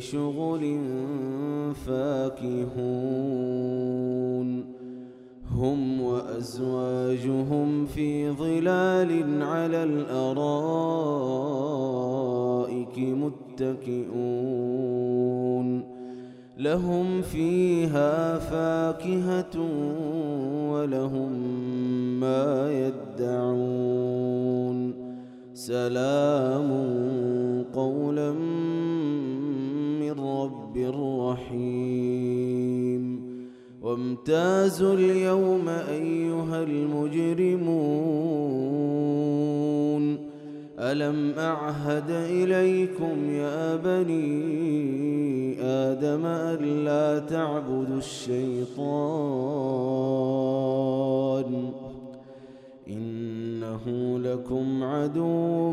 شغل فاكهون هم وأزواجهم في ظلال على الأرائك متكئون لهم فيها فاكهة ولهم ما يدعون سلام قولا رب رحيم وامتازوا اليوم أيها المجرمون. ألم أعهد إليكم يا بني آدم ألا تعبدوا الشيطان؟ إنه لكم عدو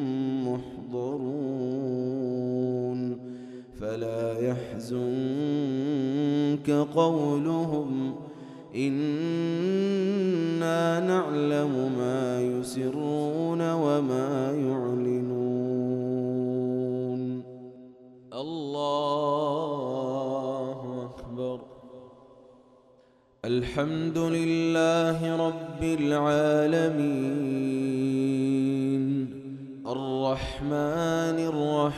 محضرون فلا يحزنك قولهم إنا نعلم ما يسرون وما يعلنون. الله أكبر. الحمد لله رب العالمين. الرحمن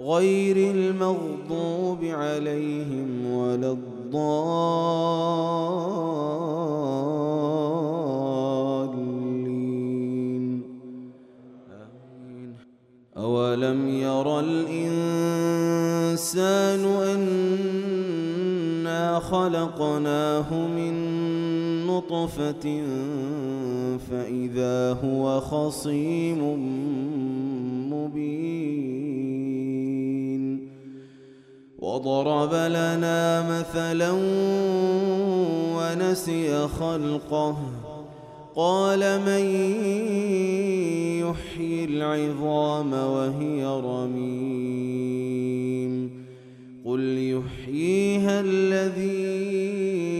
غير المغضوب عليهم ولا الضالين. أولم ير الإنسان أنا خلقناه من نطفة فإذا هو خصيم مبين. وضرب لنا مثلا ونسي خلقه. قال من يحيي العظام وهي رميم. قل يحييها الذي